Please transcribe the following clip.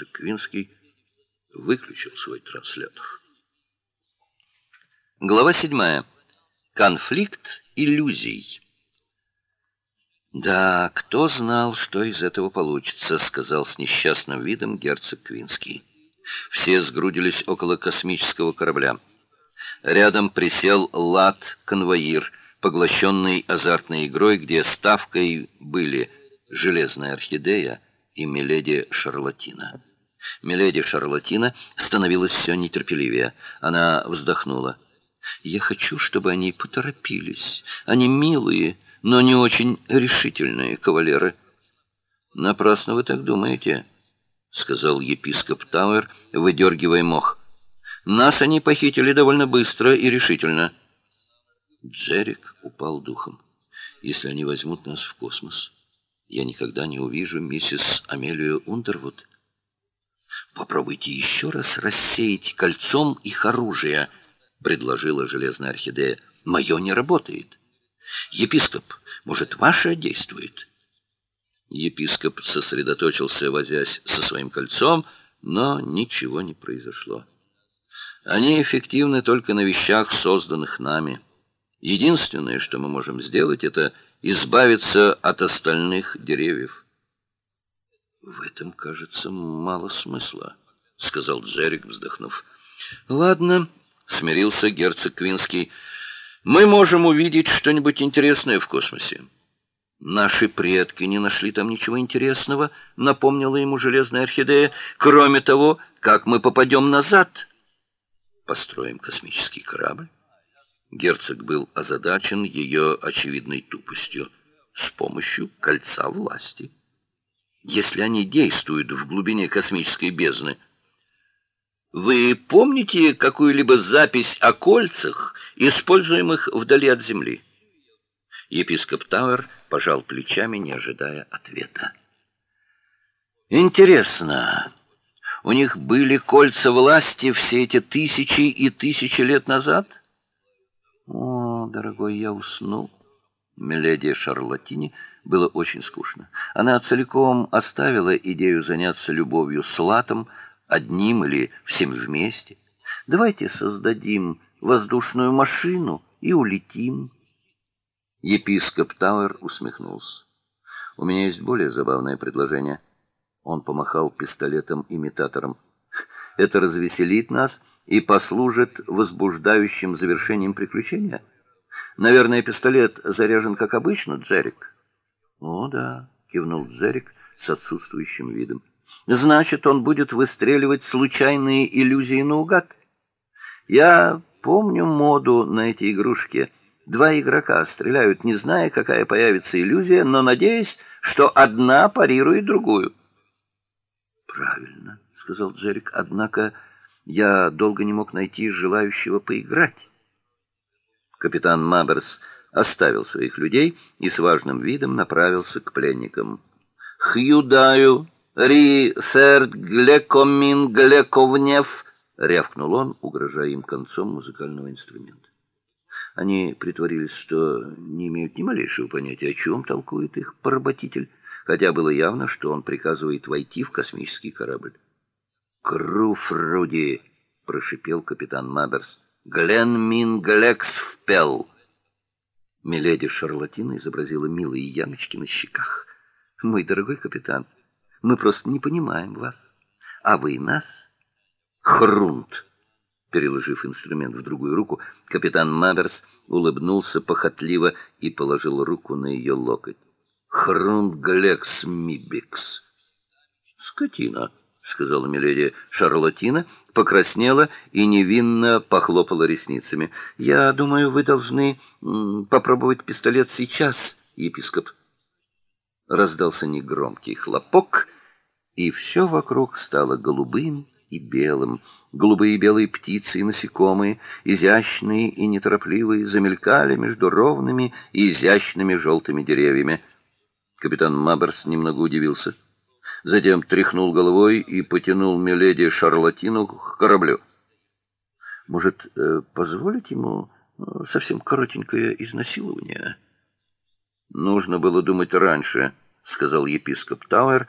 Герцог Квинский выключил свой транслятор. Глава 7. Конфликт иллюзий. Да, кто знал, что из этого получится, сказал с несчастным видом герцог Квинский. Все сгрудились около космического корабля. Рядом присел лад-конвоир, поглощенный азартной игрой, где ставкой были Железная орхидея и Миледи Шарлатина. Миледи Шарлатина становилась все нетерпеливее. Она вздохнула. Я хочу, чтобы они поторопились. Они милые, но не очень решительные кавалеры. Напрасно вы так думаете, сказал епископ Тауэр, выдергивая мох. Нас они похитили довольно быстро и решительно. Джерик упал духом. Если они возьмут нас в космос, я никогда не увижу миссис Амелию Ундервуд. Попробуйте еще раз рассеять кольцом их оружие, предложила железная орхидея. Мое не работает. Епископ, может, ваше действует? Епископ сосредоточился, возясь со своим кольцом, но ничего не произошло. Они эффективны только на вещах, созданных нами. Единственное, что мы можем сделать это избавиться от остальных деревьев. В этом, кажется, мало смысла, сказал Джерик, вздохнув. Ладно, смирился герцог Квинский. Мы можем увидеть что-нибудь интересное в космосе. Наши предки не нашли там ничего интересного, напомнила ему железная орхидея, кроме того, как мы попадем назад. Построим космический корабль. Герцог был озадачен ее очевидной тупостью с помощью кольца власти. Если они действуют в глубине космической бездны, вы помните какую-либо запись о кольцах, используемых вдали от Земли? Епископ Тауэр пожал плечами, не ожидая ответа. Интересно, у них были кольца власти все эти тысячи и тысячи лет назад? О, дорогой, я уснул. Миледи Шарлатине было очень скучно. Она целиком оставила идею заняться любовью с Латом, одним или всем вместе. Давайте создадим воздушную машину и улетим. Епископ Тауэр усмехнулся. У меня есть более забавное предложение. Он помахал пистолетом-имитатором. Это развеселит нас и послужит возбуждающим завершением приключения. Наверное, пистолет заряжен как обычно, Джерик. О, да, кивнул Джерик с отсутствующим видом. Значит, он будет выстреливать случайные иллюзии наугад. Я помню моду на эти игрушки. Два игрока стреляют, не зная, какая появится иллюзия, но надеясь, что одна парирует другую. Правильно, сказал Джерик. Однако я долго не мог найти желающего поиграть. Капитан Маберс оставил своих людей и с важным видом направился к пленникам. Хьюдаю, ри серд глекомин глековнев, рявкнул он, угрожая им концом музыкального инструмента. Они притворились, что не имеют ни малейшего понятия, о чем толкует их поработитель, хотя было явно, что он приказывает войти в космический корабль. Круфруди, прошипел капитан Маберс. Глен мин глекс впел. Миледи Шарлатина изобразила милые ямочки на щеках. Мой дорогой капитан, мы просто не понимаем вас, а вы нас. Хрунт. Переложив инструмент в другую руку, капитан Маберс улыбнулся похотливо и положил руку на ее локоть. Хрунт глекс мибикс. Скотина сказала миледи Шарлотина, покраснела и невинно похлопала ресницами. Я думаю, вы должны попробовать пистолет сейчас, епископ. Раздался негромкий хлопок, и все вокруг стало голубым и белым. Голубые и белые птицы и насекомые, изящные и неторопливые, замелькали между ровными и изящными желтыми деревьями. Капитан Маберс немного удивился затем тряхнул головой и потянул миледи Шарлатину к кораблю. Может, э, позволить ему э, совсем коротенькое изнасилование? Нужно было думать раньше, сказал епископ Тауэр